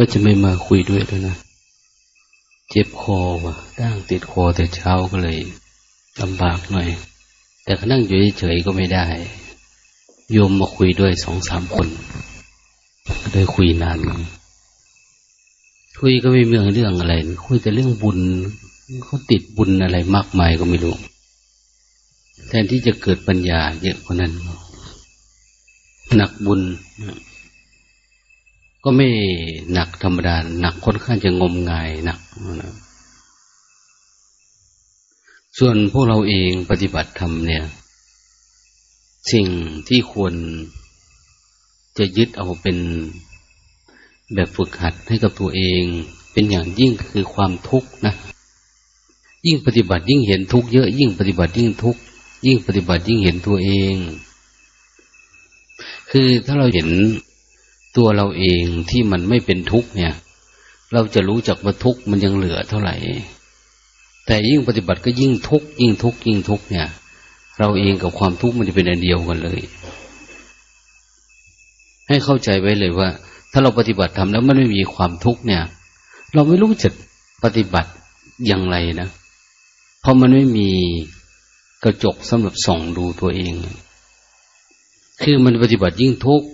ว่าจะไม่มาคุยด้วยแล้วนะ เจ็บคอว่ะด่างติดคอแต่เช้าก็เลยลำบากหน่อย แต่ก็นั่งอยู่เฉยๆก็ไม่ได้ โยมมาคุยด้วยสองสามคนก็ได้คุยนานคุยก็ไม่เมืองเรื่องอะไร คุยแต่เรื่องบุญเขาติดบุญอะไรมากมายก็ไม่รู้ แทนที่จะเกิดปัญญาเยอะกว่านั้นหนักบุญ ก็ไม่หนักธรรมดา หนักค่อนข้างจะงมงายหนักนะส่วนพวกเราเองปฏิบัติธรรมเนี่ย สิ่งที่ควรจะยึดเอาเป็นแบบฝึกหัดให้กับตัวเอง เป็นอย่างยิ่งคือความทุกข์นะ ยิ่งปฏิบัติยิ่งเห็นทุกข์เยอะ ยิ่งปฏิบัติยิ่งทุกข์ยิ่งปฏิบัติยิ่งเห็นตัวเอง คือถ้าเราเห็น ตัวเราเองที่มันไม่เป็นทุกข์เนี่ย เราจะรู้จักว่าทุกข์มันยังเหลือเท่าไหร่ แต่ยิ่งปฏิบัติก็ยิ่งทุกข์ยิ่งทุกข์ยิ่งทุกข์เนี่ย เราเองกับความทุกข์มันจะเป็นอันเดียวกันเลย ให้เข้าใจไว้เลยว่า ถ้าเราปฏิบัติทำแล้วมันไม่มีความทุกข์เนี่ย เราไม่รู้จะปฏิบัติอย่างไรนะเพราะมันไม่มีกระจกสำหรับส่องดูตัวเอง คือมันปฏิบัติยิ่งทุกข์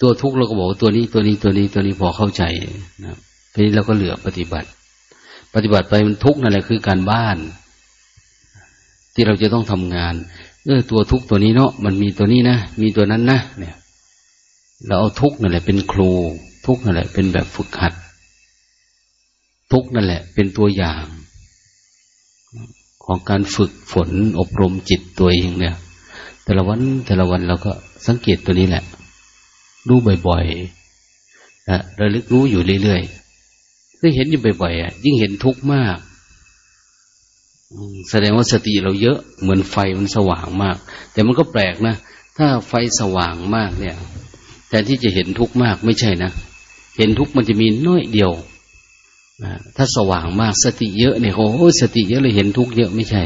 ตัวทุกข์เราก็บอกตัวนี้ตัวนี้ตัวนี้ตัวนี้พอเข้าใจนะทีนี้เราก็เหลือปฏิบัติ ปฏิบัติไปมันทุกข์นั่นแหละคือการบ้าน ที่เราจะต้องทำงานเออตัวทุกข์ตัวนี้เนาะมันมีตัวนี้นะมีตัวนั้นนะเนี่ย เราเอาทุกข์นั่นแหละ เป็นครู ทุกข์นั่นแหละ เป็นแบบฝึกหัด ทุกข์นั่นแหละ เป็นตัวอย่าง ของการฝึกฝนอบรมจิตตัวเองเนี่ย แต่ละวันแต่ละวันเราก็สังเกตตัวนี้แหละ รู้บ่อยๆนะระลึกรู้อยู่เรื่อยๆก็เห็นอยู่บ่อยๆอะ ยิ่งเห็นทุกข์มากแสดงว่าสติเราเยอะเหมือนไฟมันสว่างมาก แต่มันก็แปลกนะ ถ้าไฟสว่างมากเนี่ยแต่ที่จะเห็นทุกข์มากไม่ใช่นะ เห็นทุกข์มันจะมีน้อยเดียวถ้าสว่างมากสติเยอะเนี่ยโอ้สติเยอะเลยเห็นทุกข์เยอะไม่ใช่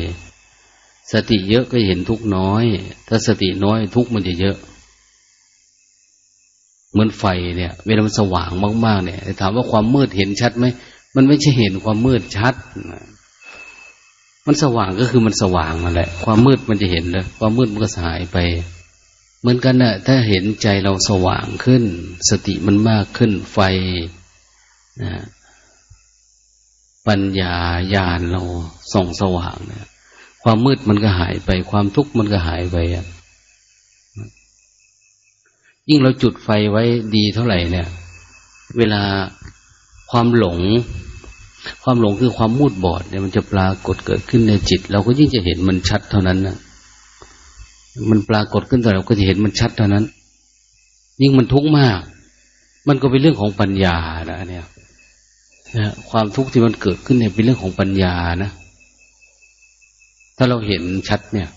สติเยอะก็เห็นทุกข์น้อย ถ้าสติน้อยทุกข์มันจะเยอะ เหมือนไฟเนี่ย เวลามันสว่างมาก ๆ เนี่ยถามว่าความมืดเห็นชัดไหมมันไม่ใช่เห็นความมืดชัดมันสว่างก็คือมันสว่างนั่นแหละ ความมืดมันจะเห็นเลยความมืดมันก็หายไป เหมือนกันนะถ้าเห็นใจเราสว่างขึ้น สติมันมากขึ้นไฟนะปัญญาญาณเราส่องสว่างเนี่ยความมืดมันก็หายไป ความทุกข์มันก็หายไปอะ ยิ่งเราจุดไฟไว้ดีเท่าไหร่เนี่ย เวลาความหลง ความหลงคือความมูดบอดเนี่ยมันจะปรากฏเกิดขึ้นในจิต เราก็ยิ่งจะเห็นมันชัดเท่านั้นนะมันปรากฏขึ้นแต่เราก็จะเห็นมันชัดเท่านั้น ยิ่งมันทุกข์มาก มันก็เป็นเรื่องของปัญญานะเนี่ยนะความทุกข์ที่มันเกิดขึ้นเนี่ยเป็นเรื่องของปัญญานะถ้าเราเห็นชัดเนี่ย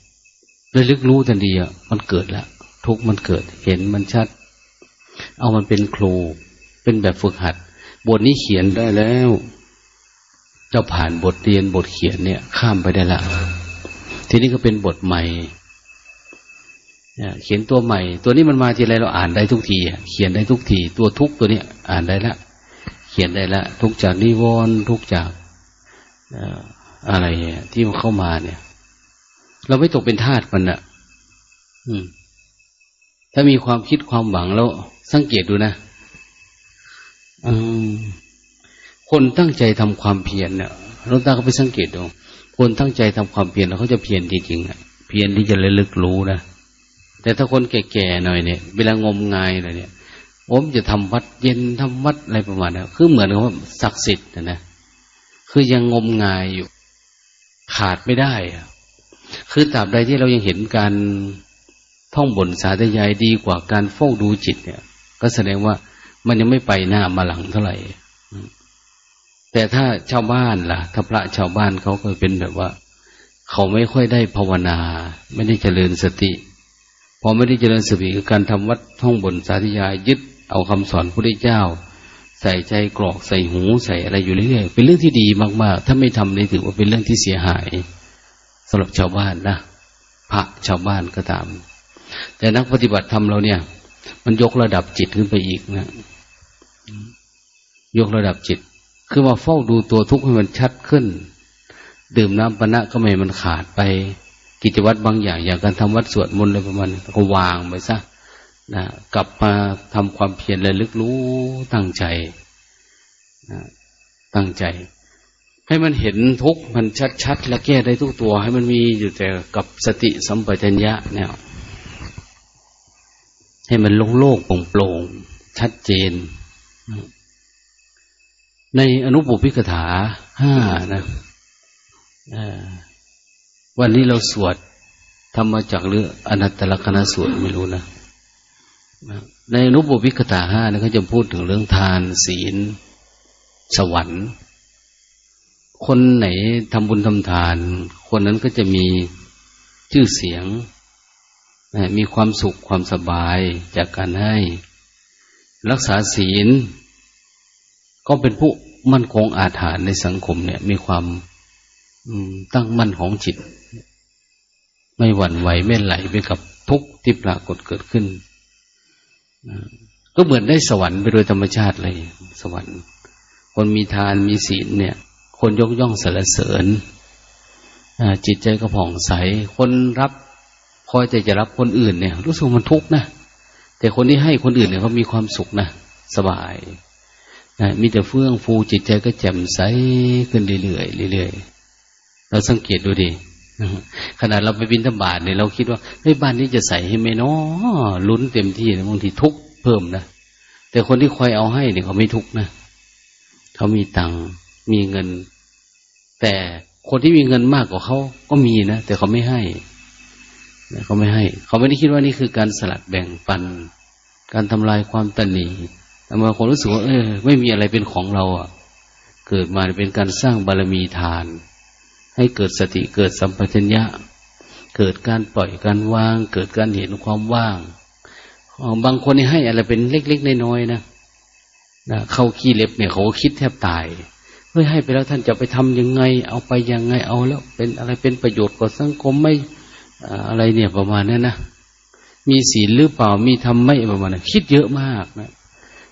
ระลึกรู้ทันทีอะมันเกิดแล้ว ทุกมันเกิด เห็นมันชัด เอามันเป็นครู เป็นแบบฝึกหัด บทนี้เขียนได้แล้วเจ้าผ่านบทเรียนบทเขียนเนี่ย ข้ามไปได้ละ ทีนี้ก็เป็นบทใหม่เขียนตัวใหม่ ตัวนี้มันมาทีไรเราอ่านได้ทุกทีเขียนได้ทุกที ตัวทุกตัวนี้อ่านได้ละ เขียนได้ละ ทุกจากนิวรณ์ทุกจากอะไรที่มันเข้ามาเนี่ย เราไม่ตกเป็นทาสมันอะอืม ถ้ามีความคิดความหวังแล้ว สังเกตดูนะคนตั้งใจทำความเพียรเนี่ยเราตาก็ไปสังเกตดูคนตั้งใจทำความเพียรแล้วเขาจะเพียรจริงๆเพียรที่จะระลึกรู้นะแต่ถ้าคนแก่ๆหน่อยเนี่ย เวลางมงายอะไรเนี่ยผมจะทำวัดเย็นทำวัดอะไรประมาณนี้คือเหมือนกับว่าศักดิ์สิทธิ์นะนะคือยังงมงายอยู่ ขาดไม่ได้อะคือตราบใดที่เรายังเห็นการ ท่องบนสาธยายดีกว่าการเฝ้าดูจิตเนี่ย ก็แสดงว่ามันยังไม่ไปหน้ามาหลังเท่าไหร่ แต่ถ้าชาวบ้านล่ะ ถ้าพระชาวบ้านเขาก็เป็นแบบว่า เขาไม่ค่อยได้ภาวนา ไม่ได้เจริญสติ พอไม่ได้เจริญสติคือการทำวัดท่องบนสาธยายยึดเอาคำสอนพระเจ้า ใส่ใจกรอกใส่หูใส่อะไรอยู่เรื่อยๆเป็นเรื่องที่ดีมากๆ ถ้าไม่ทำนี่ถือว่าเป็นเรื่องที่เสียหายสำหรับชาวบ้านนะพระชาวบ้านก็ตาม แต่นักปฏิบัติธรรมเราเนี่ย มันยกระดับจิตขึ้นไปอีกนะยกระดับจิต คือมาเฝ้าดูตัวทุกข์ให้มันชัดขึ้น ดื่มน้ำปณะก็ไม่มันขาดไป กิจวัตรบางอย่าง อย่างการทำวัดสวดมนต์อะไรประมาณนี้ก็วางไปซะนะกลับมาทำความเพียรเลยลึกรู้ตั้งใจนะตั้งใจ ให้มันเห็นทุกมันชัดๆ และแก้ได้ทุกตัว ให้มันมีอยู่แต่กับสติสัมปชัญญะเนี่ย ให้มันโล่งๆโปร่งๆชัดเจน ในอนุปุพิกถาห้านะวันนี้เราสวดทำมาจากเรื่องอนัตตลกนสวดไม่รู้นะ ในอนุบุพิกตาห้านะเขาจะพูดถึงเรื่องทานศีล สวรรค์ คนไหนทำบุญทำทาน คนนั้นก็จะมีชื่อเสียง มีความสุขความสบายจากการให้ รักษาศีล ก็เป็นผู้มั่นคงอาถรรพ์ในสังคมเนี่ย มีความตั้งมั่นของจิต ไม่หวั่นไหวไม่ไหลไปกับทุกข์ที่ปรากฏเกิดขึ้น ก็เหมือนได้สวรรค์ไปโดยธรรมชาติเลย สวรรค์ คนมีทานมีศีลเนี่ย คนยกย่องสรรเสริญจิตใจก็ผ่องใส คนรับ คอยใจจะรับคนอื่นเนี่ย รู้สึกมันทุกข์นะแต่คนที่ให้คนอื่นเนี่ยเขามีความสุขนะสบายนะมีแต่เฟื่องฟูจิตใจก็แจ่มใสขึ้นเรื่อยๆเรื่อยๆเราสังเกตดูดิขนาดเราไปบินธบาตเนี่ยเราคิดว่าเฮ้ยบ้านนี้จะใส่ให้ไหมเนาะลุ้นเต็มที่บางทีทุกเพิ่มนะแต่คนที่คอยเอาให้เนี่ยเขาไม่ทุกนะเขามีตังมีเงิน แต่คนที่มีเงินมากกว่าเขาก็มีนะแต่เขาไม่ให้ เขาไม่ให้ เขาไม่ได้คิดว่านี่คือการสลัดแบ่งปัน การทำลายความตันหนีแต่มาคนรู้สึกว่าเออไม่มีอะไรเป็นของเราอะ เกิดมาเป็นการสร้างบารมีทาน ให้เกิดสติเกิดสัมปชัญญะ เกิดการปล่อยการวาง เกิดการเห็นความว่างบางคนให้อะไรเป็นเล็กๆน้อยๆนะนะเข้าขี้เล็บเนี่ยเขาคิดแทบตายเฮ้ยให้ไปแล้วท่านจะไปทำยังไง เอาไปยังไงเอาแล้ว เป็นอะไรเป็นประโยชน์กับสังคมไม่ อะไรเนี่ยประมาณนี้นนะมีศีลหรือเปล่ามีทำไม่ประมาณนั้นคิดเยอะมากนะ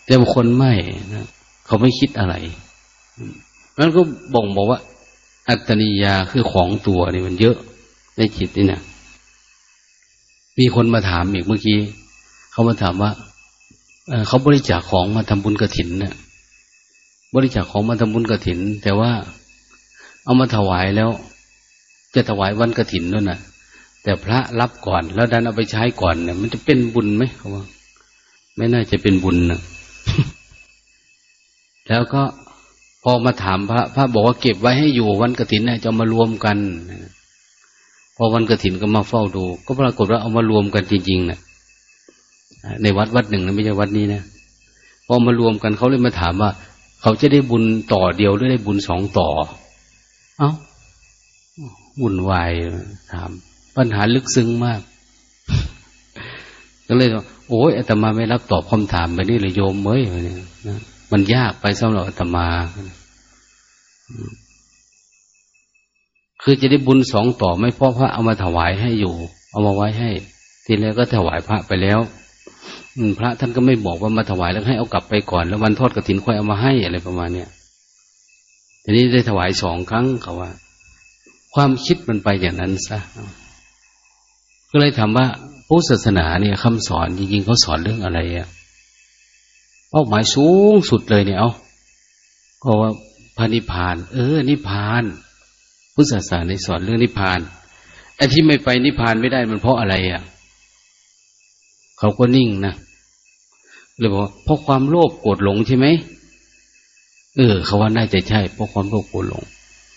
แต่บางคนไม่นะเขาไม่คิดอะไรมันก็บ่งบอกว่า อัตนิยาคือของตัวนี่มันเยอะในจิตนี่นะมีคนมาถามอีกเมื่อกี้เขามาถามว่าเขาบริจาคของมาทำบุญกระถินเนะ่ยบริจาคของมาทำบุญกระถิน แต่ว่าเอามาถวายแล้ว จะถวายวันกระถินนั่นนะ แต่พระรับก่อน แล้วดันเอาไปใช้ก่อนเนี่ยมันจะเป็นบุญไหมเขาว่า ไม่น่าจะเป็นบุญนะแล้วก็พอมาถามพระ พระบอกว่าเก็บไว้ให้อยู่วันกระถินเนี่ยจะมารวมกันพอวันกระถินก็มาเฝ้าดู ก็ปรากฏว่าเอามารวมกันจริงๆนะในวัดวัดหนึ่งนะไม่ใช่วัดนี้นะพอมารวมกันเขาเลยมาถามว่า เขาจะได้บุญต่อเดียวหรือได้บุญสองต่อ เอา้าบุญวายถาม ปัญหาลึกซึ้งมาก ก็เลยว่าโอ้ยอาตมาไม่รับตอบคำถามไปนี่เลยโยมเม้ยนะมันยากไปสำหรับอาตมา คือจะได้บุญสองต่อไม่เพราะพระเอามาถวายให้อยู่ เอามาไว้ให้ ทีแรกก็ถวายพระไปแล้วพระท่านก็ไม่บอกว่ามาถวายแล้วให้เอากลับไปก่อน แล้ววันทอดกระถินค่อยเอามาให้อะไรประมาณเนี้ยทีนี้ได้ถวายสองครั้งเขาว่า ความคิดมันไปอย่างนั้นซะ ก็เลยถามว่าพุทธศาสนาเนี่ยคำสอนจริงๆเขาสอนเรื่องอะไรอะเป้าหมายสูงสุดเลยเนี่ยเอาก็ว่าพระนิพพาน เออ นิพพานพุทธศาสนาในสอนเรื่องนิพพานไอ้ที่ไม่ไปนิพพานไม่ได้มันเพราะอะไรอะเขาก็นิ่งนะเลยบอกเพราะความโลภโกรธหลงใช่ไหมเออ เขาว่าน่าจะใช่ เพราะความโลภโกรธหลง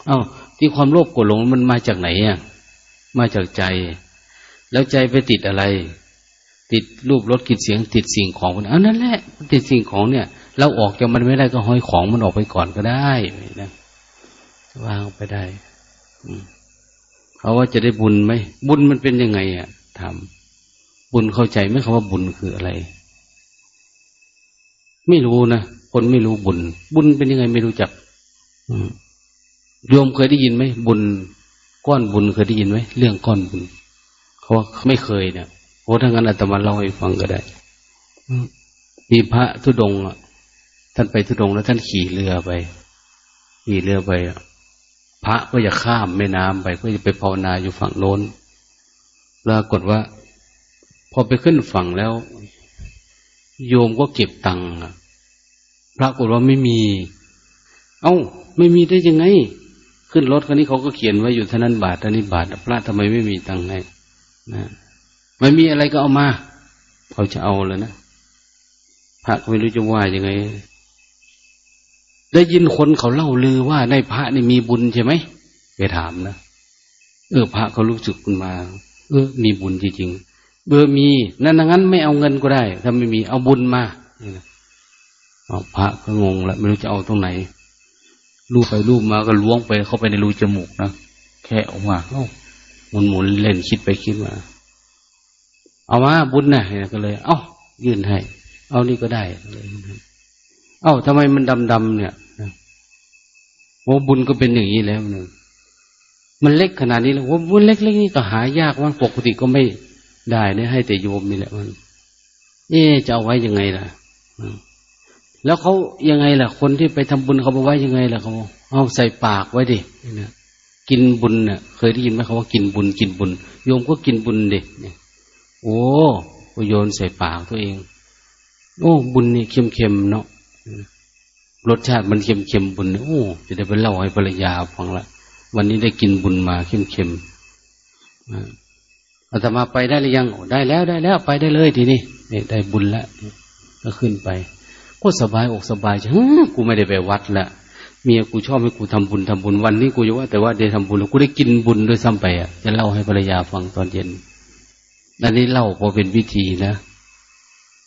เอา้าที่ความโลภโกรธหลงมันมาจากไหนอะมาจากใจ แล้วใจไปติดอะไร ติดรูปรสกลิ่นเสียง ติดสิ่งของมันอันนั้นแหละติดสิ่งของเนี่ย เราออกจากมันไม่ได้ก็ห้อยของมันออกไปก่อนก็ได้นะวางไปได้เขาว่าจะได้บุญไหมบุญมันเป็นยังไงอะทำบุญเข้าใจไหมคำว่าบุญคืออะไร ไม่รู้นะคนไม่รู้บุญ บุญเป็นยังไงไม่รู้จักโยมเคยได้ยินไหมบุญ ก้อนบุญเคยได้ยินไหมเรื่องก้อนบุญ เขาว่าไม่เคยเนี่ยโอ้ถ้างั้นอาตมาเล่าให้ฟังก็ได้มีพระทุดงท่านไปทุดงแล้วท่านขี่เรือไป ขี่เรือไปพระก็จะข้ามแม่น้ำไปก็จะไปภาวนาอยู่ฝั่งโน้นปรากฏว่า พอไปขึ้นฝั่งแล้ว โยมก็เก็บตังค์ปรากฏว่าไม่มี เอา้า ไม่มีได้ยังไง ขึ้นรถคันนี้เขาก็เขียนไว้อยู่เท่านั้นบาทเท่านี้บาทพระทำไมไม่มีตังค์ให้ นะไม่มีอะไรก็เอามาเขาจะเอาเลยนะพระไม่รู้จะว่ายังไง ได้ยินคนเขาเล่าลือว่าได้พระนี่มีบุญใช่ไหมไปถามนะเออพระเขารู้สึกขึ้นมา เออ มีบุญจริงๆเบอร์มีนั่นงั้นไม่เอาเงินก็ได้ ถ้าไม่มีเอาบุญมาเอาพระก็งงแล้วไม่รู้จะเอาตรงไหนรูปไปรูปมาก็ล้วงไปเข้าไปในรูจมูกนะแค่ออกมาเอ้า มุนหมุนเล่นคิดไปคิดมา เอามาบุญนะก็เลย เอ้ายื่นให้ เอานี่ก็ได้เลยเอ้าทำไมมันดำดำเนี่ยโอ้บุญก็เป็นอย่างนี้แล้วหนึ่งมันเล็กขนาดนี้แล้วว่าบุญเล็กๆนี่ก็หายากมันปกติก็ไม่ได้เนี่ยให้แต่โยมนี่แหละมันเอ๊จะเอาไว้ยังไงล่ะแล้วเขายังไงล่ะ คนที่ไปทำบุญเขาบอกไว้ยังไงล่ะเขาเอาใส่ปากไว้ดิเนี่ย กินบุญเนี่ยเคยได้ยินไหมเขาว่ากินบุญกินบุญ โยมก็กินบุญเดิเนี่ยโอ้โยนใส่ปากตัวเอง โอ้ บุญนี่เค็มๆเนาะรสชาติมันเค็มๆบุญโอ้จะได้ไปเล่าให้ภรรยาฟังละวันนี้ได้กินบุญมาเค็มๆอาตมาไปได้หรือยังได้แล้วได้แล้วไปได้เลยทีนี้ได้บุญแล้วก็ขึ้นไปก็สบายอกสบายเฮ้กูไม่ได้ไปวัดละ เมียกูชอบให้กูทำบุญทำบุญวันนี้กูจะว่า แต่ว่าได้ทำบุญแล้วกูได้กินบุญด้วยซ้ำไปอะจะเล่าให้ภรรยาฟังตอนเย็นอันนี้เล่าพอเป็นวิธีนะ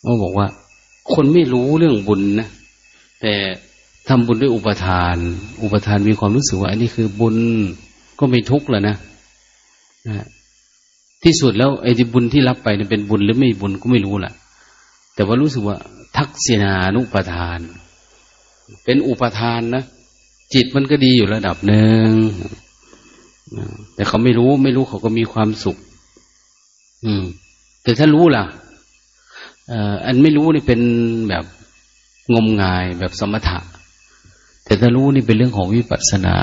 เขาบอกว่า คนไม่รู้เรื่องบุญนะแต่ทำบุญด้วยอุปทาน อุปทานมีความรู้สึกว่าอันนี้คือบุญก็ไม่ทุกข์แล้วนะนะที่สุดแล้วไอ้ที่บุญที่รับไปเนี่เป็นบุญหรือไม่บุญก็ไม่รู้แหละแต่ว่ารู้สึกว่า ทักษิณานุปทาน เป็นอุปทานนะ จิตมันก็ดีอยู่ระดับหนึ่งแต่เขาไม่รู้ไม่รู้เขาก็มีความสุข อืม แต่ถ้ารู้ล่ะอันไม่รู้นี่เป็นแบบงมงายแบบสมถะ แต่ถ้ารู้นี่เป็นเรื่องของวิปัสสนา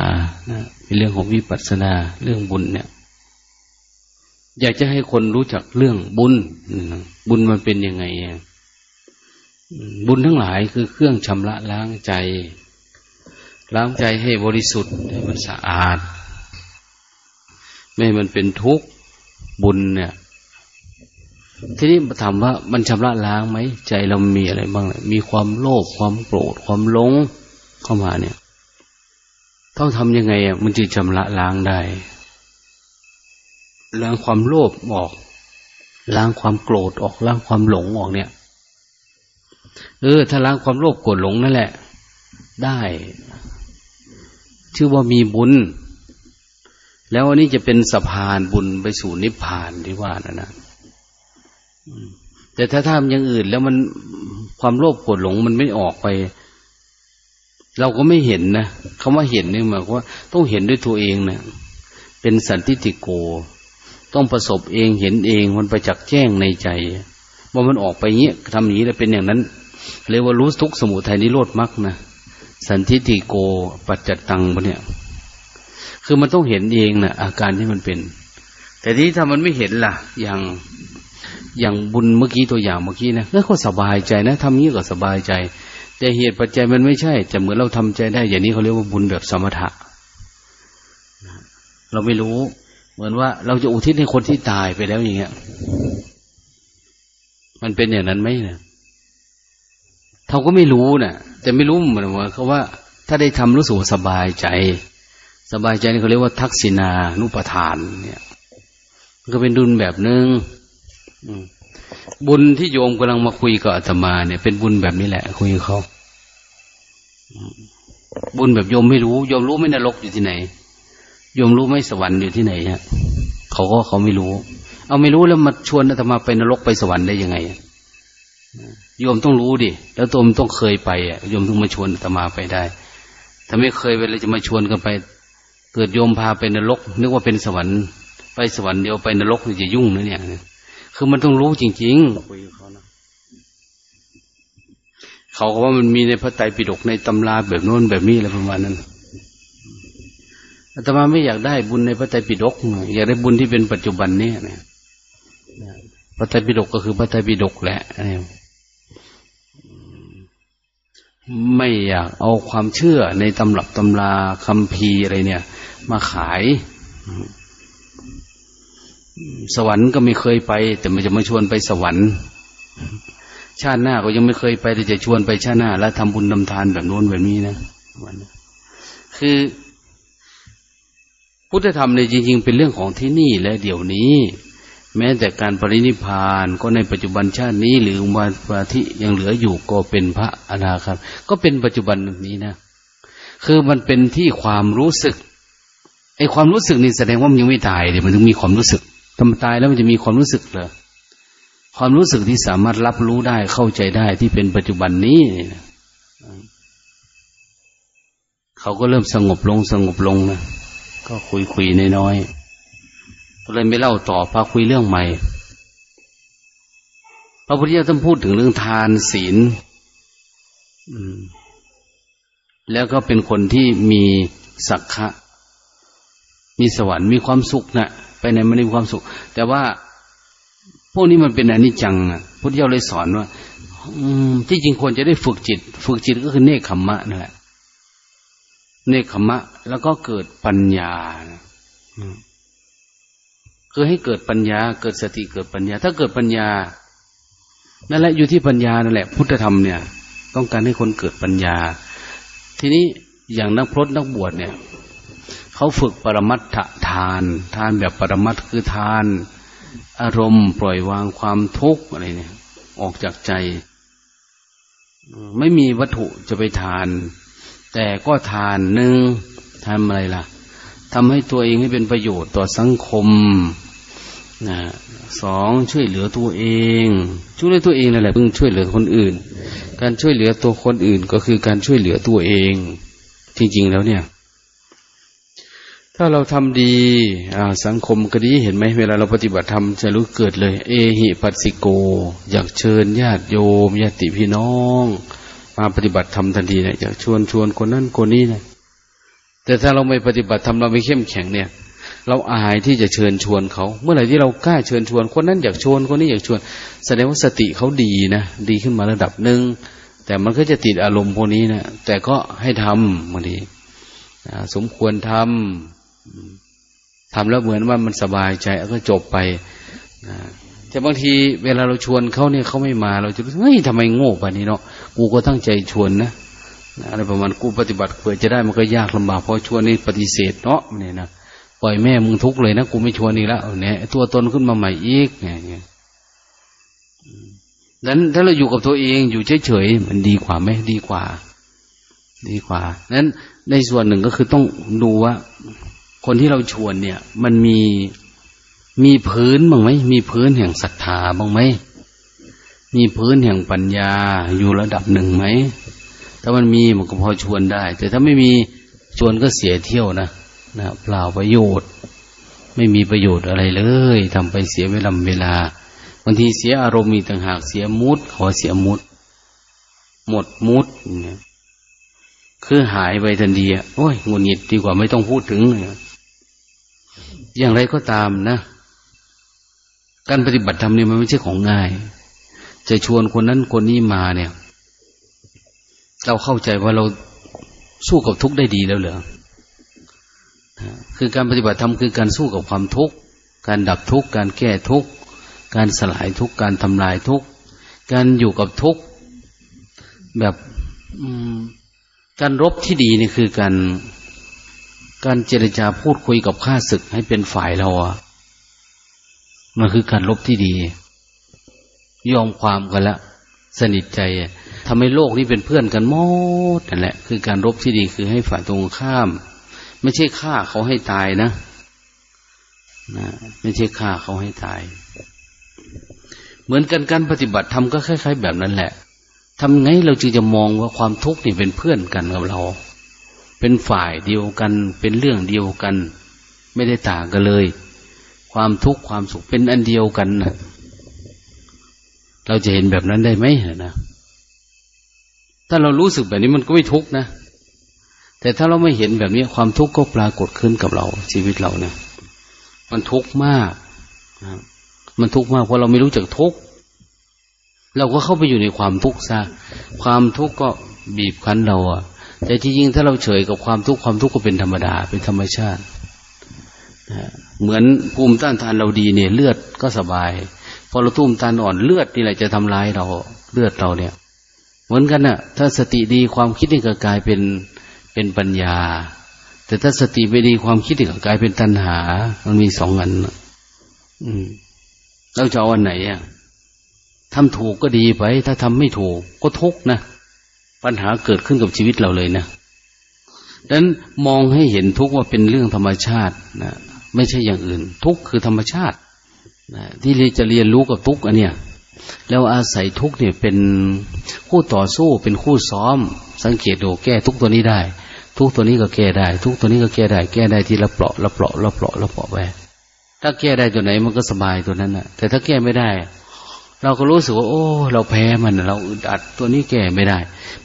เป็นเรื่องของวิปัสสนา เรื่องบุญเนี่ย อยากจะให้คนรู้จักเรื่องบุญ บุญมันเป็นยังไงบุญทั้งหลายคือเครื่องชำระล้างใจ ล้างใจให้บริสุทธิ์ให้มันสะอาด ไม่มันเป็นทุกข์บุญเนี่ย ทีนี้ถามว่ามันชำระล้างไหมใจเรามีอะไรบ้าง มีความโลภความโกรธความหลงเข้ามาเนี่ย ต้องทำยังไงอะมันจะชำระล้างได้ล้างความโลภออก ล้างความโกรธออก ล้างความหลงออกเนี่ย เออ ถ้าล้างความโลภโกรธหลงนั่นแหละ ได้ ชื่อว่ามีบุญ แล้วอันนี้จะเป็นสะพานบุญไปสู่นิพพานที่ว่านะนะแต่ถ้าทำอย่างอื่นแล้วมันความโลภโกรธหลงมันไม่ออกไป เราก็ไม่เห็นนะคำว่าเห็นนี่หมายว่า ต้องเห็นด้วยตัวเองนะเป็นสันติติโก ต้องประสบเองเห็นเองมันไปจักแจ้งในใจว่ามันออกไปเงี้ยทำอย่างนี้แล้วเป็นอย่างนั้นเรียกว่ารู้ทุกสมุทัยนิโรธมรรคนะ สันทิติโกปัจจตังบนเนี่ย คือมันต้องเห็นเองนะอาการที่มันเป็น แต่ที่ถ้ามันไม่เห็นล่ะ อย่างอย่างบุญเมื่อกี้ตัวอย่างเมื่อกี้นะก็สบายใจนะทำนี้ก็สบายใจ แต่เหตุปัจจัยมันไม่ใช่ จะเหมือนเราทำใจได้ อย่างนี้เขาเรียกว่าบุญแบบสมถะเราไม่รู้ เหมือนว่าเราจะอุทิศให้คนที่ตายไปแล้วอย่างเงี้ย มันเป็นอย่างนั้นไหมเนะเขาก็ไม่รู้นะ่ะ แต่ไม่รู้เหมือนว่าเขาว่า ถ้าได้ทำรู้สึกสบายใจ สบายใจนี่เขาเรียกว่าทักษิณานุปทาน เนี่ยมันก็เป็นดุลแบบนึงบุญที่โยมกำลังมาคุยกับอาตมาเนี่ย เป็นบุญแบบนี้แหละ คุยกับเขาบุญแบบโยมไม่รู้โยมรู้ไม่นรกอยู่ที่ไหนโยมรู้ไม่สวรรค์อยู่ที่ไหนฮะเขาก็เขาไม่รู้ เอาไม่รู้แล้วมาชวนอาตมาไปนรกไปสวรรค์ได้ยังไง โยมต้องรู้ดิ แล้วตัวมันต้องเคยไปอะโยมต้องมาชวนตมาไปได้ ถ้าไม่เคยไปเลยจะมาชวนกันไป เกิดโยมพาไปนรก นึกว่าเป็นสวรรค์ ไปสวรรค์เดียวไปนรกจะยุ่งนะเนี่ย คือมันต้องรู้จริงๆคุยกับเขานะเขาก็ว่ามันมีในพระไตรปิฎกในตำราแบบโน้นแบบนี้อะไรประมาณนั้นอาตมาไม่อยากได้บุญในพระไตรปิฎกอยากได้บุญที่เป็นปัจจุบันนี้นะพระไตรปิฎกก็คือพระไตรปิฎกแหละ ไม่อยากเอาความเชื่อในตำรับตำราคำพีอะไรเนี่ย มาขาย สวรรค์ก็ไม่เคยไป แต่มันจะมาชวนไปสวรรค์ ชาติหน้าก็ยังไม่เคยไปแต่จะชวนไปชาติหน้า แล้วทำบุญทำทานแบบโน้นแบบนี้นะคือ พุทธธรรมในจริง ๆ เป็นเรื่องของที่นี่และเดี๋ยวนี้ แม้แต่การปรินิพานก็ในปัจจุบันชาตินี้หรือวาที่ยังเหลืออยู่ก็เป็นพระอนาคตก็เป็นปัจจุบันนี้นะ คือมันเป็นที่ความรู้สึกไอ้ความรู้สึกนี่แสดงว่ามันยังไม่ตายเดี๋ยวมันถึงมีความรู้สึกทำตายแล้วมันจะมีความรู้สึกเหรอความรู้สึกที่สามารถรับรู้ได้เข้าใจได้ที่เป็นปัจจุบันนี้เขาก็เริ่มสงบลงสงบลงนะก็คุยคุยน้อยๆ ก็เลยไม่เล่าต่อพาคุยเรื่องใหม่ พระพุทธเจ้าท่านพูดถึงเรื่องทานศีลแล้วก็เป็นคนที่มีสักขะ มีสวรรค์มีความสุขนะไปไหนไมันมีความสุข แต่ว่าพวกนี้มันเป็นอนิจจังอะพุทธเจ้าเลยสอนว่าที่จริงควรจะได้ฝึกจิต ฝึกจิตก็คือเนคขมมะนั่นแหละเนคขมมะ แล้วก็เกิดปัญญา คือให้เกิดปัญญา เกิดสติเกิดปัญญา ถ้าเกิดปัญญา นั่นแหละอยู่ที่ปัญญานั่นแหละ พุทธธรรมเนี่ย ต้องการให้คนเกิดปัญญา ทีนี้อย่างนักพรตนักบวชเนี่ยเขาฝึกปรมัตถทาน ทานแบบปรมัตคือทาน อารมณ์ ปล่อยวางความทุกข์อะไรเนี่ย ออกจากใจ ไม่มีวัตถุจะไปทาน แต่ก็ทานหนึ่งทำอะไรล่ะทำให้ตัวเองให้เป็นประโยชน์ต่อสังคม นะสองช่วยเหลือตัวเอง ช่วยเหลือตัวเองนั่นแหละเพิ่งช่วยเหลือคนอื่น การช่วยเหลือตัวคนอื่นก็คือการช่วยเหลือตัวเอง จริง ๆ แล้วเนี่ย ถ้าเราทำดีสังคมก็ดีเห็นไหมเวลาเราปฏิบัติธรรมจะรู้เกิดเลย เอหิปัสสิโก อยากเชิญญาติโยมญาติพี่น้อง มาปฏิบัติธรรมทันทีเนี่ยอยากชวนชวนคนนั้นคนนี้นี่ยแต่ถ้าเราไม่ปฏิบัติทำเราไม่เข้มแข็งเนี่ย เราอายที่จะเชิญชวนเขา เมื่อไหร่ที่เรากล้าเชิญชวน คนนั้นอยากชวนคนนี้อยากชวน แสดงว่าสติเขาดีนะดีขึ้นมาระดับหนึ่งแต่มันก็จะติดอารมณ์พวกนี้นะแต่ก็ให้ทำบางทีสมควรทำทำแล้วเหมือนว่ามันสบายใจก็จบไปแต่บางทีเวลาเราชวนเขาเนี่ยเขาไม่มาเราจะรู้เฮ้ยทำไมโง่ป่ะนี้เนาะกูก็ตั้งใจชวนนะอะไรประมาณกูปฏิบัติเพื่อจะได้มันก็ยากลำบากเพราะชวนนี่ปฏิเสธเนาะเนี่ยนะ ปล่อยแม่มึงทุกเลยนะกูไม่ชวนนี่แล้วเนี่ยตัวตนขึ้นมาใหม่อีกเนี่ยดังนั้นถ้าเราอยู่กับตัวเองอยู่เฉยๆมันดีกว่าไหมดีกว่า ดีกว่านั้นในส่วนหนึ่งก็คือต้องดูว่า คนที่เราชวนเนี่ย มันมีมีพื้นบ้างไหมมีพื้นแห่งศรัทธาบ้างไหมมีพื้นแห่งปัญญาอยู่ระดับหนึ่งไหมถ้ามันมีมันก็พอชวนได้ แต่ถ้าไม่มีชวนก็เสียเที่ยวนะ นะเปล่าประโยชน์ ไม่มีประโยชน์อะไรเลยทำไปเสียเวลาเวลาบางทีเสียอารมณ์มีต่างหากเสียมุดขอเสียมุด หมดมุดเนี่ยคือหายไปทันทีโอ้ยงุนหงิดดีกว่าไม่ต้องพูดถึงอย่างไรก็ตามนะการปฏิบัติธรรมเนี่ยมันไม่ใช่ของง่าย จะชวนคนนั้นคนนี้มาเนี่ย เราเข้าใจว่าเราสู้กับทุกข์ได้ดีแล้วเหรอ คือการปฏิบัติธรรมคือการสู้กับความทุกข์การดับทุกข์การแก้ทุกข์การสลายทุกข์การทำลายทุกข์การอยู่กับทุกข์แบบการรบที่ดีนี่คือการการเจรจาพูดคุยกับข้าศึกให้เป็นฝ่ายเราอะมันคือการรบที่ดี ยอมความกันละ สนิทใจทำให้โลกนี้เป็นเพื่อนกันหมดนั่นแหละ คือการรบที่ดีคือให้ฝ่ายตรงข้าม ไม่ใช่ฆ่าเขาให้ตายนะนะไม่ใช่ฆ่าเขาให้ตาย เหมือนกันการปฏิบัติทำก็คล้ายๆแบบนั้นแหละทำไงเราจึงจะมองว่าความทุกข์นี่เป็นเพื่อนกันกับเรา เป็นฝ่ายเดียวกัน เป็นเรื่องเดียวกัน ไม่ได้ต่างกันเลย ความทุกข์ความสุขเป็นอันเดียวกันนะเราจะเห็นแบบนั้นได้ไหมนะถ้าเรารู้สึกแบบนี้มันก็ไม่ทุกข์นะ แต่ถ้าเราไม่เห็นแบบนี้ความทุกข์ก็ปรากฏขึ้นกับเรา ชีวิตเราเนี่ย มันทุกข์มากนะมันทุกข์มากเพราะเราไม่รู้จักทุกข์เราก็เข้าไปอยู่ในความทุกข์ซะความทุกข์ก็บีบคั้นเราอะแต่ที่จริงถ้าเราเฉยกับความทุกข์ความทุกข์ก็เป็นธรรมดาเป็นธรรมชาติเหมือนภูมิต้านทานเราดีเนี่ย เลือดก็สบาย พอเราทุ่มตานอ่อนเลือดนี่แหละจะทำร้ายเราเลือดเราเนี่ย เหมือนกันนะ่ะ ถ้าสติดีความคิดนี่ก็กลายเป็น เป็นปัญญา แต่ถ้าสติไม่ดีความคิดก็กลายเป็นตัณหา มันมีสองอันอืมเราจะเอาอันไหนอะทำถูกก็ดีไป ถ้าทำไม่ถูกก็ทุกนะปัญหาเกิดขึ้นกับชีวิตเราเลยนะดังนั้นมองให้เห็นทุกว่าเป็นเรื่องธรรมชาตินะไม่ใช่อย่างอื่น ทุกคือธรรมชาตินะที่เราจะเรียนรู้กับทุกอันเนี้ยแล้วอาศัยทุกเนี่ยเป็นคู่ต่อสู้เป็นคู่ซ้อม สังเกตดูแก้ทุกตัวนี้ได้ ทุกตัวนี้ก็แก้ได้ ทุกตัวนี้ก็แก้ได้ แก้ได้ทีละเปราะละเปราะละเปราะละเปราะไปถ้าแก้ได้ตัวไหนมันก็สบายตัวนั้นน่ะ แต่ถ้าแก้ไม่ได้ เราก็รู้สึกว่า โอ้ เราแพ้มันเราอึดอัดตัวนี้แก้ไม่ได้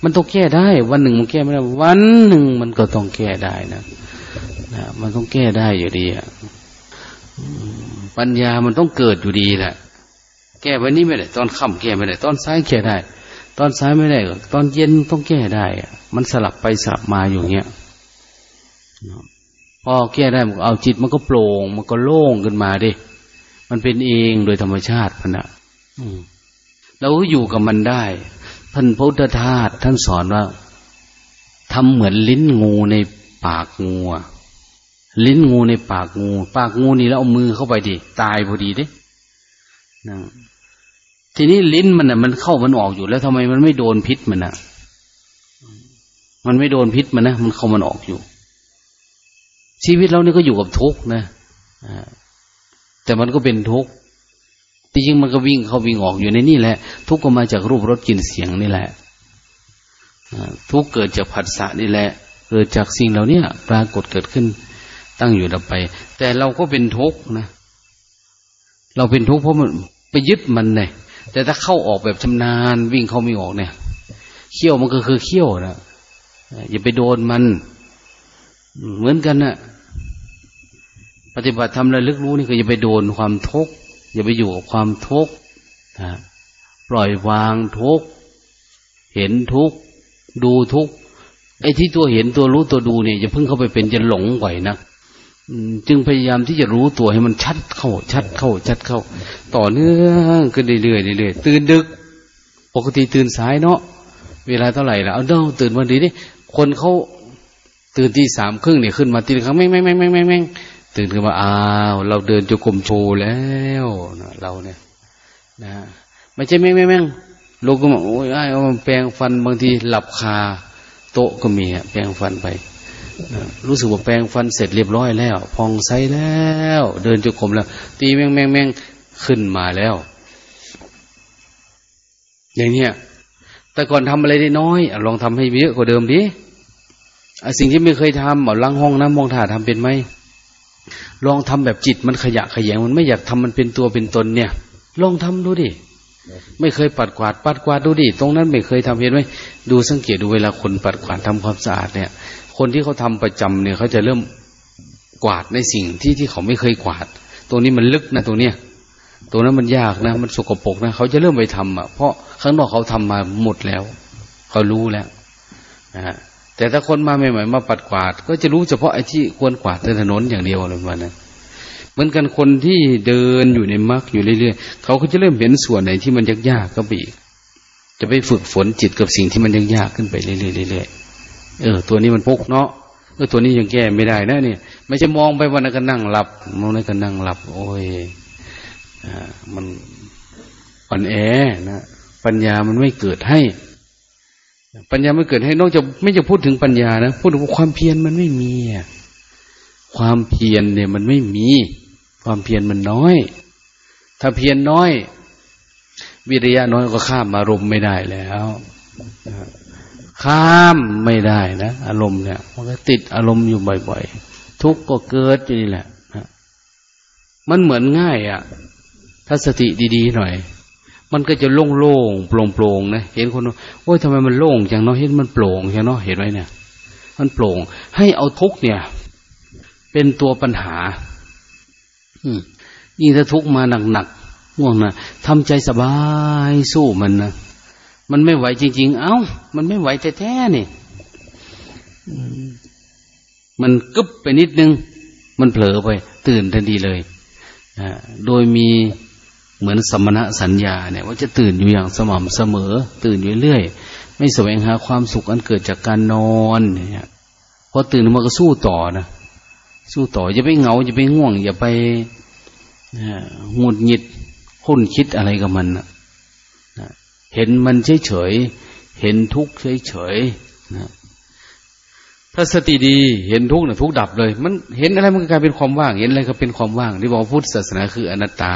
มันต้องแก้ได้ วันหนึ่งมันแก้ไม่ได้ วันหนึ่งมันก็ต้องแก้ได้นะนะมันต้องแก้ได้อยู่ดีอะปัญญามันต้องเกิดอยู่ดีแหละแก้วันนี้ไม่ได้ ตอนค่ำแก้ไม่ได้ ตอนซ้ายแก้ได้ ตอนซ้ายไม่ได้ตอนเย็นต้องแก้ได้มันสลับไปสลับมาอยู่เงี้ยพอแก้ได้เอาจิตมันก็โปร่ง มันก็โล่งขึ้นมาดิมันเป็นเองโดยธรรมชาติพันะเราอยู่กับมันได้ ท่านพุทธทาสท่านสอนว่าทำเหมือนลิ้นงูในปากงูลิ้นงูในปากงู ปากงูนี่แล้วเอามือเข้าไปดิ ตายพอดีดิ ทีนี้ลิ้นมันอะ มันเข้ามันออกอยู่แล้วทำไมมันไม่โดนพิษมันอะ มันไม่โดนพิษมันนะมันเข้ามันออกอยู่ ชีวิตเรานี่ก็อยู่กับทุกข์นะแต่มันก็เป็นทุกข์จริงมันก็วิ่งเข้าวิ่งออกอยู่ในนี่แหละ ทุกข์ก็มาจากรูปรสกลิ่นเสียงนี่แหละทุกข์เกิดจากผัสสะนี่แหละ เกิดจากสิ่งเหล่านี้ปรากฏเกิดขึ้น ตั้งอยู่ดับไป แต่เราก็เป็นทุกข์นะ เราเป็นทุกข์เพราะมันไปยึดมันเนี่ย แต่ถ้าเข้าออกแบบชำนาญวิ่งเข้าไม่ออกเนี่ยเขี้ยวมันก็คือเขี้ยวนะอย่าไปโดนมัน เหมือนกันนะปฏิบัติทำระลึกรู้นี่ก็ออย่าไปโดนความทุกข์อย่าไปอยู่กับความทุกข์นะปล่อยวางทุกข์เห็นทุกข์ดูทุกข์ไอ้ที่ตัวเห็นตัวรู้ตัวดูเนี่ยอย่าเพิ่งเข้าไปเป็นจะหลงไหวนะ จึงพยายามที่จะรู้ตัวให้มันชัดเข้า ชัดเข้า ชัดเข้า ต่อเนื่องขึ้นเรื่อยๆเรื่อยๆตื่นดึก ปกติตื่นสายเนาะเวลาเท่าไหร่ละเอาเด้าตื่นวันดีนี่คนเขาตื่นที่สามครึ่งเนี่ยขึ้นมาตีครั้งแม่งแม่งแม่งแม่งแม่งตื่นขึ้นมาอ้าว เราเดินจุกมโชว์แล้วเราเนี่ย นะไม่ใช่แม่งแม่งแม่งลูกก็บอกโอ้ยไอ้แปลงฟันบางทีหลับคาโต๊ะก็มีแปลงฟันไป รู้สึกว่าแปลงฟันเสร็จเรียบร้อยแล้ว พองใสแล้ว เดินจุกรมแล้ว ตีแม่งแม่งแม่งขึ้นมาแล้ว อย่างเนี้ยแต่ก่อนทำอะไรได้น้อยลองทำให้เยอะกว่าเดิมดิสิ่งที่ไม่เคยทำเอาล้างห้องน้ำมองถ่าทำเป็นไหมลองทำแบบจิตมันขยะขยงมันไม่อยากทำมันเป็นตัวเป็นตนเนี่ย ลองทำดูดิไม่เคยปัดกวาดปัดกวาดดูดิตรงนั้นไม่เคยทำเห็นไหมดูสังเกตดูเวลาคนปัดกวาดทำความสะอาดเนี่ย คนที่เขาทาประจำเนี่ยเขาจะเริ่มกวาดในสิ่งที่ที่เขาไม่เคยกวาด ตรงนี้มันลึกนะตรงเนี้ยตรงนั้นมันยากนะ มันสกปรกนะเขาจะเริ่มไปทำอะ เพราะข้างนอกเขาทำมาหมดแล้ว เขารู้แล้วนะฮะแต่ถ้าคนมาใหม่ๆมาปัดกวาด ก็จะรู้เฉพาะไอ้ที่ควรกวาดในถนนอย่างเดียวอะไรประมาณนั้นเหมือนกันคนที่เดินอยู่ในมรรคอยู่เรื่อยๆเขาก็จะเริ่มเห็นส่วนไหนที่มันยากๆก็บีจะไปฝึกฝนจิตกับสิ่งที่มันยากๆขึ้นไปเรื่อยๆ เออ ตัวนี้มันพกเนาะเออตัวนี้ยังแก้ไม่ได้นะเนี่ยไม่ใช่มองไปวันนั้นก็นั่งหลับมองนั้นก็นั่งหลับ โอ้ยอ่ามันอ่อนแอนะปัญญามันไม่เกิดให้ ปัญญาไม่เกิดให้นอกจากไม่จะพูดถึงปัญญานะพูดถึงความเพียรมันไม่มีความเพียรเนี่ย มันไม่มี ความเพียรมันน้อย ถ้าเพียรน้อย วิริยะน้อยก็ข้ามอารมณ์ไม่ได้แล้ว ข้ามไม่ได้นะอารมณ์เนี่ยมันก็ติดอารมณ์อยู่บ่อย ๆ ทุกข์ก็เกิดอยู่นี่แหละมันเหมือนง่ายอะ่ะ ถ้าสติดีๆหน่อย มันก็จะโล่งโล่งโปร่งโปงนะเห็นคนโอ้ยทำไมมันโล่งจังเนาะเห็นมันโปร่งจังเนาะเห็นไหมเนี่ย มันโปร่ง ให้เอาทุกเนี่ย เป็นตัวปัญหา อืมยิ่งถ้าทุกมาหนักๆง่วงนะทำใจสบายสู้มันนะ มันไม่ไหวจริง ๆ เอา้า มันไม่ไหวแท้ๆนี่มันกึบไปนิดนึง มันเผลอไป ตื่นทันทีเลยโดยมีเหมือนสมณะสัญญาเนี่ย ว่าจะตื่นอยู่อย่างสม่ำเสมอ ตื่นอยู่เรื่อย ไม่แสวงหาความสุขอันเกิดจากการนอนเนี่ยพอตื่นมาก็สู้ต่อนะสู้ต่ออย่าไปเหงาอย่าไปง่วง อย่าไปหงุดหงิดคุ้นคิดอะไรกับมันนะ เห็นมันเฉยเฉยเห็นทุกข์เฉยเฉยนะถ้าสติดีเห็นทุกข์นะทุกข์ดับเลย มันเห็นอะไรมันก็กลายเป็นความว่าง เห็นอะไรก็เป็นความว่างที่บอกพุทธศาสนาคืออนัตตา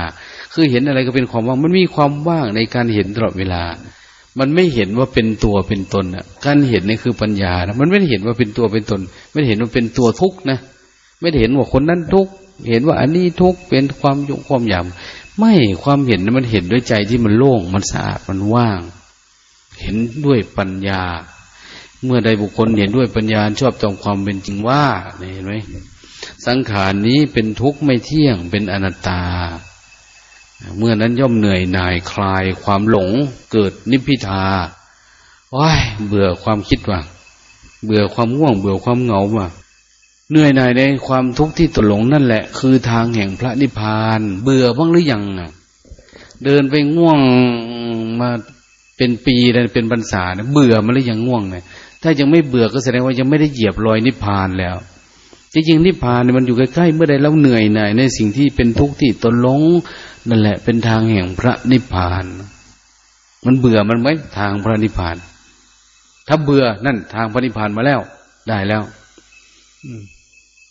คือเห็นอะไรก็เป็นความว่าง มันมีความว่างในการเห็นตลอดเวลา มันไม่เห็นว่าเป็นตัวเป็นตนอะ การเห็นนี่คือปัญญานะมันไม่ได้เห็นว่าเป็นตัวเป็นตน ไม่ได้เห็นว่าเป็นตัวทุกข์นะ ไม่ได้เห็นว่าคนนั้นทุกข์เห็นว่าอันนี้ทุกข์เป็นความยุ่งความยำ ไม่ความเห็นนั้นมันเห็นด้วยใจที่มันโล่งมันสะอาดมันว่าง เห็นด้วยปัญญา เมื่อใดบุคคลเห็นด้วยปัญญาชอบตรงความเป็นจริงว่าเห็นไหมสังขารนี้เป็นทุกข์ไม่เที่ยงเป็นอนัตตา เมื่อนั้นย่อมเหนื่อยหน่ายคลายความหลงเกิดนิพพิทาว้ายเบื่อความคิดว่าเบื่อความง่วง เบื่อความเหงาว่า เหนื่อยหน่ายในความทุกข์ที่ตกหลงนั่นแหละ คือทางแห่งพระนิพพาน เบื่อบ้างหรือยังอะเดินไปง่วงมาเป็นปีแล้วเป็นบรรษาเบื่อมันหรือยังง่วงเนี่ยถ้ายังไม่เบื่อก็แสดงว่ายังไม่ได้เหยียบรอยนิพพานแล้วจริงๆนิพพานเนี่ยมันอยู่ใกล้ๆเมื่อใดเราเหนื่อยหน่ายในสิ่งที่เป็นทุกข์ที่ตนหลงนั่นแหละ เป็นทางแห่งพระนิพพาน มันเบื่อมันไหมทางพระนิพพาน ถ้าเบื่อนั่นทางพระนิพพานมาแล้ว ได้แล้ว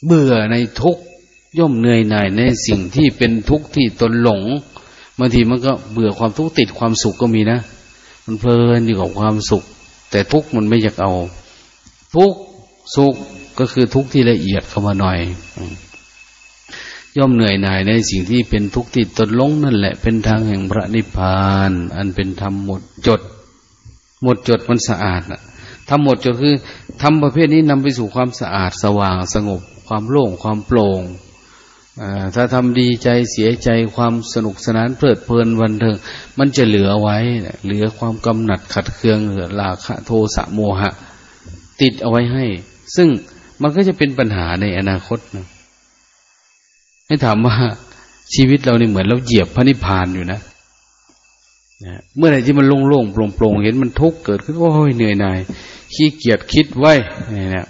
เบื่อในทุกย่อมเหนื่อยหน่ายในสิ่งที่เป็นทุกข์ที่ตนหลงบางทีมันก็เบื่อความทุกข์ติดความสุขก็มีนะ มันเพลินอยู่กับความสุข แต่ทุกข์มันไม่อยากเอา ทุกข์สุขก็คือทุกข์ที่ละเอียดเข้ามาหน่อย ย่อมเหนื่อยหน่ายในสิ่งที่เป็นทุกข์ที่ตนลงนั่นแหละ เป็นทางแห่งพระนิพพาน อันเป็นธรรมหมดจด หมดจดมันสะอาดนะ ทำหมดจดคือทำประเภทนี้นำไปสู่ความสะอาดสว่างสงบ ความโล่งความโปร่งถ้าทำดีใจเสียใจความสนุกสนานเพลิดเพลินวันเทิง มันจะเหลือไว้ เหลือความกำหนัดขัดเคืองเหลือราคะโทสะโมหะ ติดเอาไว้ให้ ซึ่งมันก็จะเป็นปัญหาในอนาคตนะให้ถามว่าชีวิตเราเนี่ยเหมือนเราเหยียบพระนิพพานอยู่นะเมื่อไหร่ที่มันโล่งๆโปร่งๆเห็นมันทุกข์เกิดขึ้นโอ้ยเหนื่อยหน่าย ขี้เกียจคิดไว้เนี่ย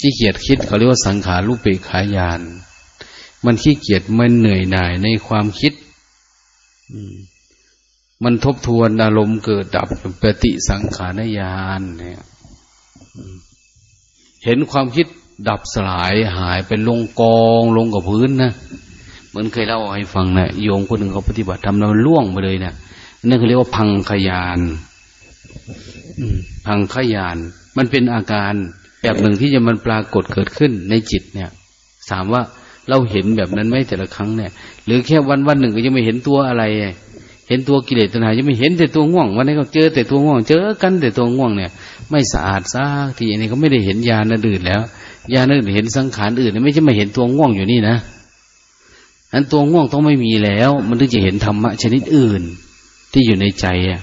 ขี้เกียจคิดเขาเรียกว่าสังขารุปเปขายาน มันขี้เกียจมันเหนื่อยหน่ายในความคิดมันทบทวนอารมณ์เกิดดับปฏิสังขารญาณเนี่ยเห็นความคิดดับสลายหายไปลงกองลงกับพื้นนะเหมือนเคยเล่าให้ฟังนะโยมคนหนึ่งเขาปฏิบัติทำแล้วล่วงไปเลยนะนั่นคือเรียกว่าพังขยาน พังขยาน มันเป็นอาการแบบหนึ่งที่จะมันปรากฏเกิดขึ้นในจิตเนี่ย ถามว่าเราเห็นแบบนั้นไหมแต่ละครั้งเนี่ย หรือแค่วันวันหนึ่งก็ยังไม่เห็นตัวอะไร เห็นตัวกิเลสตัณหายังไม่เห็นแต่ตัวง่วง วันนี้ก็เจอแต่ตัวง่วง เจอกันแต่ตัวง่วงเนี่ย ไม่สะอาดซากทีนี้ก็ไม่ได้เห็นยาณอื่นแล้ว ยาณอื่นเห็นสังขารอื่น ไม่ใช่มาเห็นตัวง่วงอยู่นี่นะอันตัวง่วงต้องไม่มีแล้ว มันถึงจะเห็นธรรมะชนิดอื่นที่อยู่ในใจอะ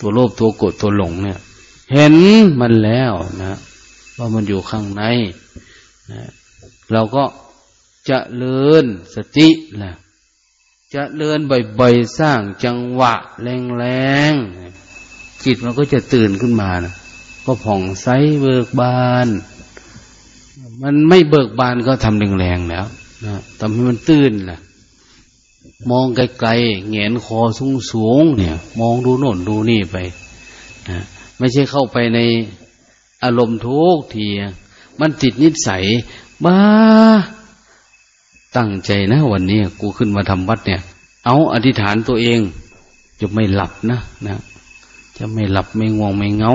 ตัวโลภตัวโกรธตัวหลงเนี่ย เห็นมันแล้วนะว่ามันอยู่ข้างในนะเราก็จะเลินสติแหละจะเลินบ่อยๆสร้างจังหวะแรงๆจิตมันก็จะตื่นขึ้นมานะก็ผ่องใสเบิกบาน มันไม่เบิกบานก็ทำแรงๆแล้วนะทำให้มันตื่นแหละ มองไกลๆเงนคอสูงๆเนี่ย มองดูโน่นดูนี่ไปนะไม่ใช่เข้าไปในอารมณ์ทุกที มันติดนิสัยบ้าตั้งใจนะวันนี้กูขึ้นมาทำวัดเนี่ย เอาอธิษฐานตัวเอง จะไม่หลับนะนะจะไม่หลับไม่ง่วงไม่เงา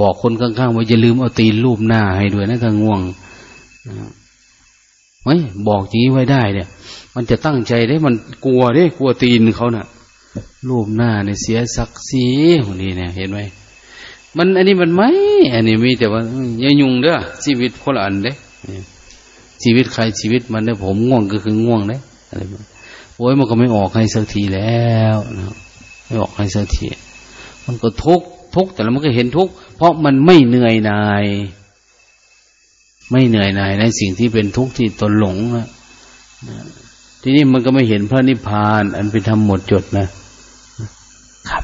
บอกคนข้างๆว่าอย่าลืมเอาตีนรูปหน้าให้ด้วยนะถ้าง่วงนะ ไม่บอกอย่างนี้ไว้ได้เนี่ย มันจะตั้งใจได้มันกลัวได้กลัวตีนเขานะ่ะรูปหน้าเนี่ยเสียศักดิ์ศรีคนนี้เนี่ย เห็นไหมมันอันนี้มันไม่ อันนี้มีแต่ว่าอย่ายุ่งเด้อชีวิตคนละอันเด้ชีวิตใครชีวิตมันเนี่ยผมง่วงก็คือง่วงเด้อะไรโอ้ยมันก็ไม่ออกให้สักทีแล้วนะไม่ออกให้สักทีมันก็ทุกทุกแต่แล้วมันก็เห็นทุกเพราะมันไม่เหนื่อยนาย ไม่เหนื่อยหน่ายในสิ่งที่เป็นทุกข์ที่ตนหลงนะทีนี้มันก็ไม่เห็นพระนิพพาน อันเป็นธรรมหมดจดนะครับ